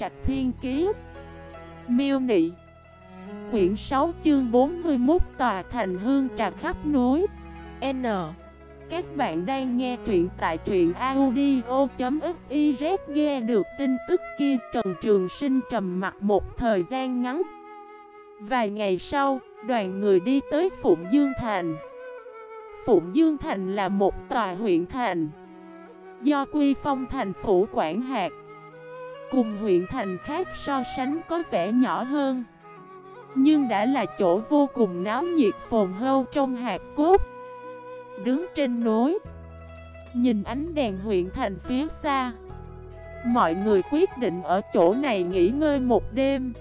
Trạch Thiên Kiế Miêu Nị Quyển 6 chương 41 Tòa thành hương trà khắp núi. N. Các bạn đang nghe truyện tại truyện audio.xyz Nghe được tin tức kia Trần Trường Sinh trầm mặt một thời gian ngắn. Vài ngày sau, đoàn người đi tới Phụng Dương Thành. Phụng Dương Thành là một tòa huyện thành. Do Quy Phong thành phủ quản hạt Cùng huyện thành khác so sánh có vẻ nhỏ hơn. Nhưng đã là chỗ vô cùng náo nhiệt phồn hâu trong hạt cốt. Đứng trên núi Nhìn ánh đèn huyện thành phía xa. Mọi người quyết định ở chỗ này nghỉ ngơi một đêm.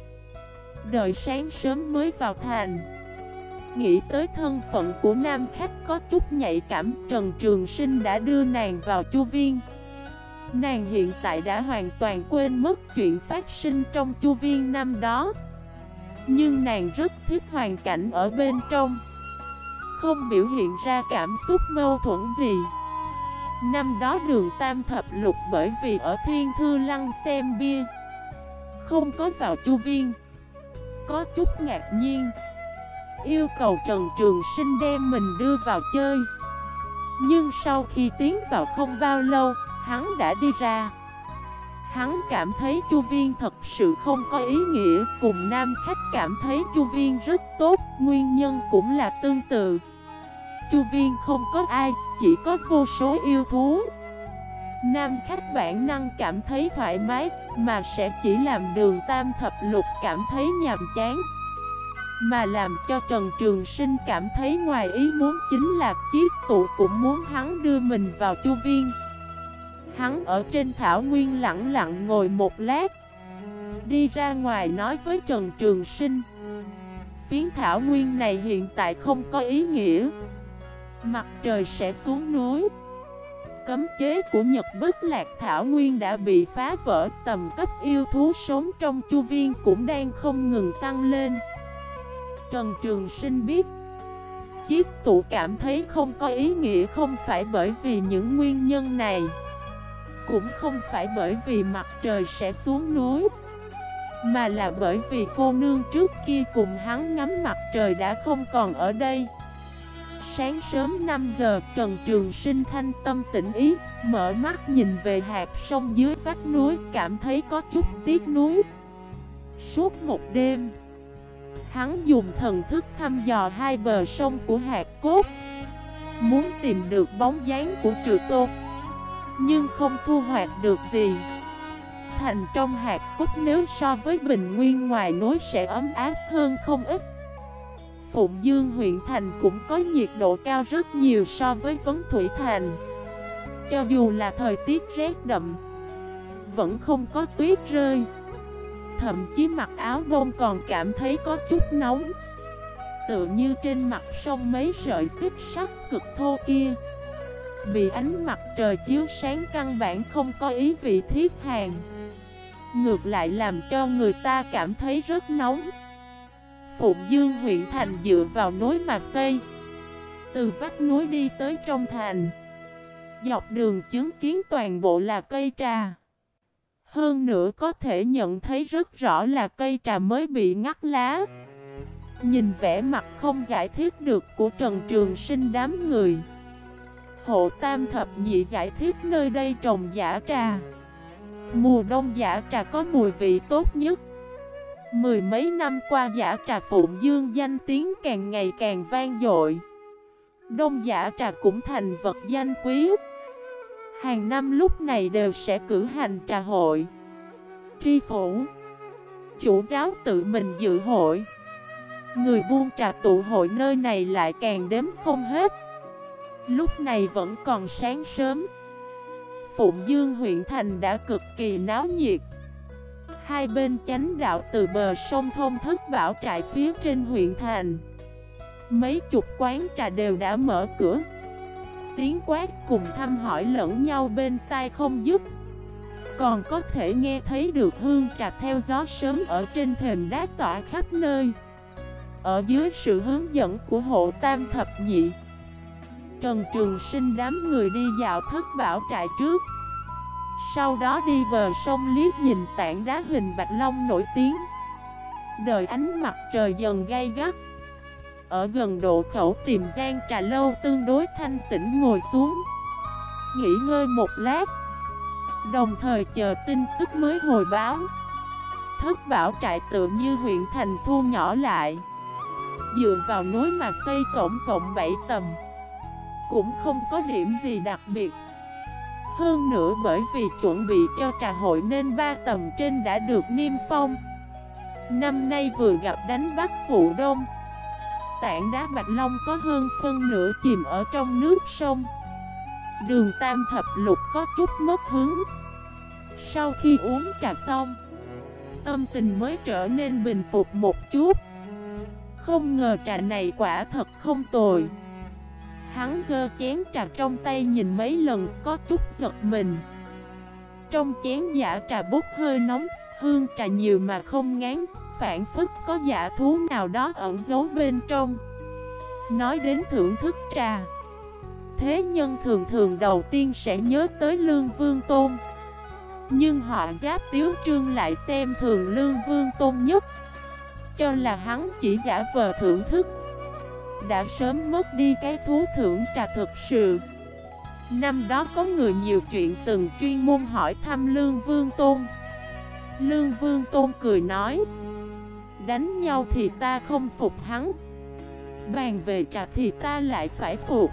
Đợi sáng sớm mới vào thành. Nghĩ tới thân phận của nam khách có chút nhạy cảm, Trần Trường Sinh đã đưa nàng vào chu viên. Nàng hiện tại đã hoàn toàn quên mất chuyện phát sinh trong chu viên năm đó. Nhưng nàng rất thích hoàn cảnh ở bên trong. Không biểu hiện ra cảm xúc mâu thuẫn gì. Năm đó đường tam thập lục bởi vì ở thiên thư lăng xem bia. Không có vào chu viên. Có chút ngạc nhiên. Yêu cầu Trần Trường Sinh đem mình đưa vào chơi. Nhưng sau khi tiến vào không bao lâu Hắn đã đi ra. Hắn cảm thấy chu viên thật sự không có ý nghĩa. Cùng nam khách cảm thấy chu viên rất tốt, Nguyên nhân cũng là tương tự. Chu viên không có ai, Chỉ có vô số yêu thú. Nam khách bản năng cảm thấy thoải mái, Mà sẽ chỉ làm đường tam thập lục cảm thấy nhàm chán. Mà làm cho Trần Trường Sinh cảm thấy ngoài ý muốn chính là chiếc tụ cũng muốn hắn đưa mình vào chu viên. Hắn ở trên thảo nguyên lặng lặng ngồi một lát, Đi ra ngoài nói với Trần Trường Sinh. Phiến thảo nguyên này hiện tại không có ý nghĩa. Mặt trời sẽ xuống núi. Cấm chế của Nhật Bất Lạc Thảo Nguyên đã bị phá vỡ, Tầm cấp yêu thú sống trong chu viên cũng đang không ngừng tăng lên. Trần Trường Sinh biết, Chiếc tụ cảm thấy không có ý nghĩa không phải bởi vì những nguyên nhân này cũng không phải bởi vì mặt trời sẽ xuống núi, Mà là bởi vì cô nương trước kia cùng hắn ngắm mặt trời đã không còn ở đây. Sáng sớm 5 giờ, Trần Trường Sinh thanh tâm tỉnh ý, Mở mắt nhìn về hạt sông dưới vách núi, Cảm thấy có chút tiếc núi Suốt một đêm, Hắn dùng thần thức thăm dò hai bờ sông của hạt cốt, Muốn tìm được bóng dáng của trừ tôn nhưng không thu hoạch được gì. Thành trong hạt cúc nếu so với bình nguyên ngoài núi sẽ ấm áp hơn không ít. Phụng Dương huyện thành cũng có nhiệt độ cao rất nhiều so với Vấn Thủy Thành. Cho dù là thời tiết rét đậm, Vẫn không có tuyết rơi. Thậm chí mặc áo đông còn cảm thấy có chút nóng. Tự như trên mặt sông mấy sợi xích sắt cực thô kia. Bị ánh mặt trời chiếu sáng căn bản không có ý vị thiết hàng. Ngược lại làm cho người ta cảm thấy rất nóng. Phụng Dương huyện thành dựa vào núi mà xây. Từ vách núi đi tới trong thành. Dọc đường chứng kiến toàn bộ là cây trà. Hơn nữa có thể nhận thấy rất rõ là cây trà mới bị ngắt lá. Nhìn vẻ mặt không giải thích được của Trần Trường Sinh đám người. Hộ Tam Thập Nhị giải thích nơi đây trồng giả trà. Mùa đông giả trà có mùi vị tốt nhất. Mười mấy năm qua giả trà Phụng Dương danh tiếng càng ngày càng vang dội. Đông giả trà cũng thành vật danh quý. Hàng năm lúc này đều sẽ cử hành trà hội. Tri phủ, Chủ giáo tự mình dự hội. Người buôn trà tụ hội nơi này lại càng đếm không hết. Lúc này vẫn còn sáng sớm. Phụng Dương huyện thành đã cực kỳ náo nhiệt. Hai bên chánh đạo từ bờ sông thông thức bảo trại phía trên huyện thành. Mấy chục quán trà đều đã mở cửa. Tiếng quát cùng thăm hỏi lẫn nhau bên tai không dứt. Còn có thể nghe thấy được hương trà theo gió sớm ở trên thềm đá tỏa khắp nơi. Ở dưới sự hướng dẫn của hộ tam thập nhị Trần Trường Sinh đám người đi dạo thất bảo trại trước. Sau đó đi bờ sông liếc nhìn tảng đá hình bạch long nổi tiếng. Đời ánh mặt trời dần gay gắt. Ở gần độ khẩu tìm gian trà lâu tương đối thanh tĩnh ngồi xuống. Nghỉ ngơi một lát. Đồng thời chờ tin tức mới hồi báo. Thất bảo trại tự như huyện thành thu nhỏ lại. Dựa vào núi mà xây tổng cộng 7 tầng. Cũng không có điểm gì đặc biệt. Hơn nữa bởi vì chuẩn bị cho trà hội nên ba tầng trên đã được niêm phong. Năm nay vừa gặp đánh bắt vụ đông. Tảng đá Bạch Long có hơn phân nửa chìm ở trong nước sông. Đường Tam Thập Lục có chút mất hứng. Sau khi uống trà xong, Tâm tình mới trở nên bình phục một chút. Không ngờ trà này quả thật không tồi. Hắn gơ chén trà trong tay nhìn mấy lần, có chút giật mình. Trong chén giả trà bốc hơi nóng, Hương trà nhiều mà không ngán, Phản phức có giả thú nào đó ẩn giấu bên trong. Nói đến thưởng thức trà, Thế nhân thường thường đầu tiên sẽ nhớ tới Lương Vương Tôn. Nhưng họ giáp tiếu trương lại xem thường Lương Vương Tôn nhất, Cho là hắn chỉ giả vờ thưởng thức. Đã sớm mất đi cái thú thưởng trà thực sự. Năm đó có người nhiều chuyện từng chuyên môn hỏi thăm Lương Vương Tôn. Lương Vương Tôn cười nói, Đánh nhau thì ta không phục hắn, Bàn về trà thì ta lại phải phục.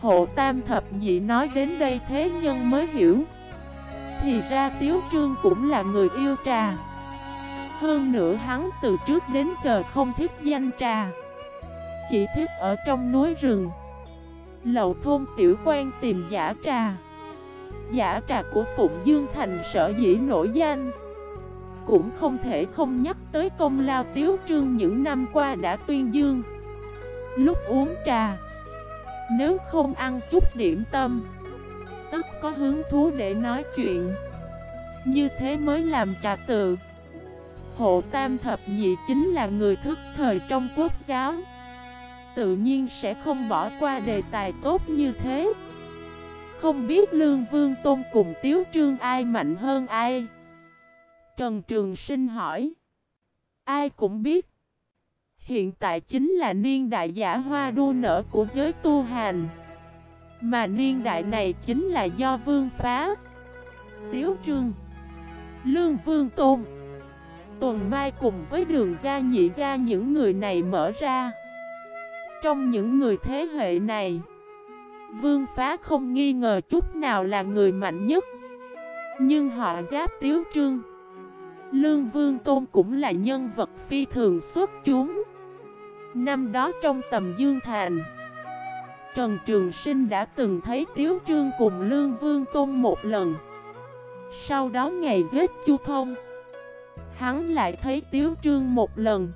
Hộ tam thập nhị nói đến đây thế nhân mới hiểu, Thì ra Tiếu Trương cũng là người yêu trà. Hơn nữa hắn từ trước đến giờ không thích danh trà. Chỉ thích ở trong núi rừng. Lậu thôn tiểu quan tìm giả trà. Giả trà của Phụng Dương Thành sở dĩ nổi danh. Cũng không thể không nhắc tới công lao Tiếu Trương những năm qua đã tuyên dương. Lúc uống trà, nếu không ăn chút điểm tâm, Tất có hứng thú để nói chuyện. Như thế mới làm trà tự. Hộ tam thập nhị chính là người thức thời trong quốc giáo. Tự nhiên sẽ không bỏ qua đề tài tốt như thế. Không biết Lương Vương Tôn cùng Tiếu Trương ai mạnh hơn ai? Trần Trường Sinh hỏi. Ai cũng biết. Hiện tại chính là niên đại giả hoa đua nở của giới tu hành. Mà niên đại này chính là do vương phá. Tiếu trương. Lương vương tôn. Tuần Mai cùng với đường gia nhị gia những người này mở ra. Trong những người thế hệ này. Vương phá không nghi ngờ chút nào là người mạnh nhất. Nhưng họ giáp tiếu trương, Lương Vương Tôn cũng là nhân vật phi thường xuất chúng. Năm đó trong tầm Dương Thành, Trần Trường Sinh đã từng thấy Tiếu Trương cùng Lương Vương Tôn một lần. Sau đó ngày giết Chu Thông, Hắn lại thấy Tiếu Trương một lần.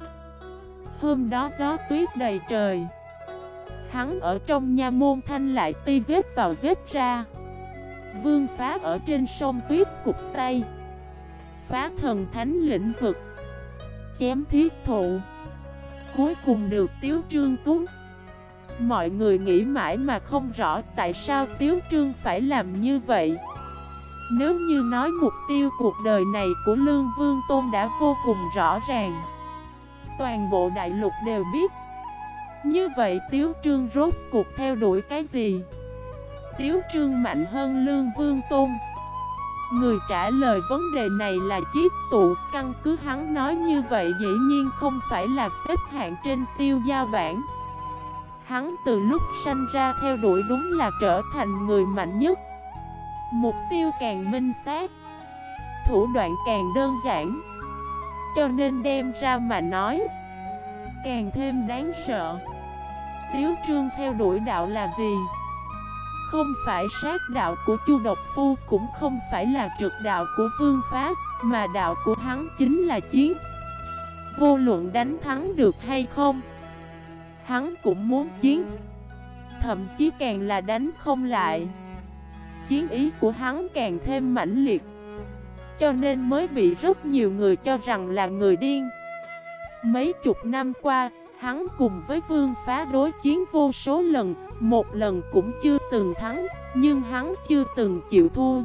Hôm đó gió tuyết đầy trời. Hắn ở trong nha môn thanh lại ti giết vào giết ra. Vương phá ở trên sông tuyết cục tay. Phá thần thánh lĩnh vực. Chém thiết thụ. Cuối cùng được Tiếu Trương cứu. Mọi người nghĩ mãi mà không rõ tại sao Tiếu Trương phải làm như vậy. Nếu như nói mục tiêu cuộc đời này của Lương Vương Tôn đã vô cùng rõ ràng Toàn bộ đại lục đều biết. Như vậy Tiếu Trương rốt cuộc theo đuổi cái gì? Tiếu Trương mạnh hơn Lương Vương Tôn. Người trả lời vấn đề này là chiếc tụ Căn cứ hắn nói như vậy dĩ nhiên không phải là xếp hạng trên tiêu giao bản. Hắn từ lúc sanh ra theo đuổi đúng là trở thành người mạnh nhất. Mục tiêu càng minh xác, Thủ đoạn càng đơn giản. Cho nên đem ra mà nói. Càng thêm đáng sợ. Tiếu trương theo đuổi đạo là gì? Không phải sát đạo của Chu Độc Phu, Cũng không phải là trực đạo của Vương Pháp Mà đạo của hắn chính là chiến Vô luận đánh thắng được hay không, Hắn cũng muốn chiến. Thậm chí càng là đánh không lại. Chiến ý của hắn càng thêm mãnh liệt. Cho nên mới bị rất nhiều người cho rằng là người điên. Mấy chục năm qua, Hắn cùng với vương phá đối chiến vô số lần, Một lần cũng chưa từng thắng, Nhưng hắn chưa từng chịu thua.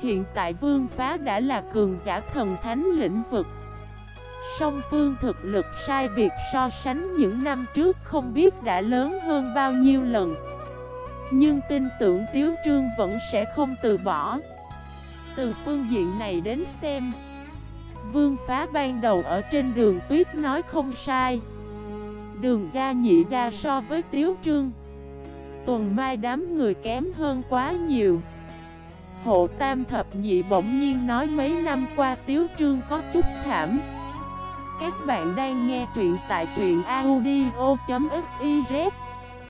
Hiện tại vương phá đã là cường giả thần thánh lĩnh vực. Song phương thực lực sai biệt so sánh những năm trước không biết đã lớn hơn bao nhiêu lần. Nhưng tin tưởng Tiếu Trương vẫn sẽ không từ bỏ. Từ phương diện này đến xem. Vương phá ban đầu ở trên đường tuyết nói không sai. Đường ra nhị ra so với Tiếu Trương. Tuần mai đám người kém hơn quá nhiều. Hộ tam thập nhị bỗng nhiên nói mấy năm qua Tiếu Trương có chút thảm. Các bạn đang nghe truyện tại truyện audio.fif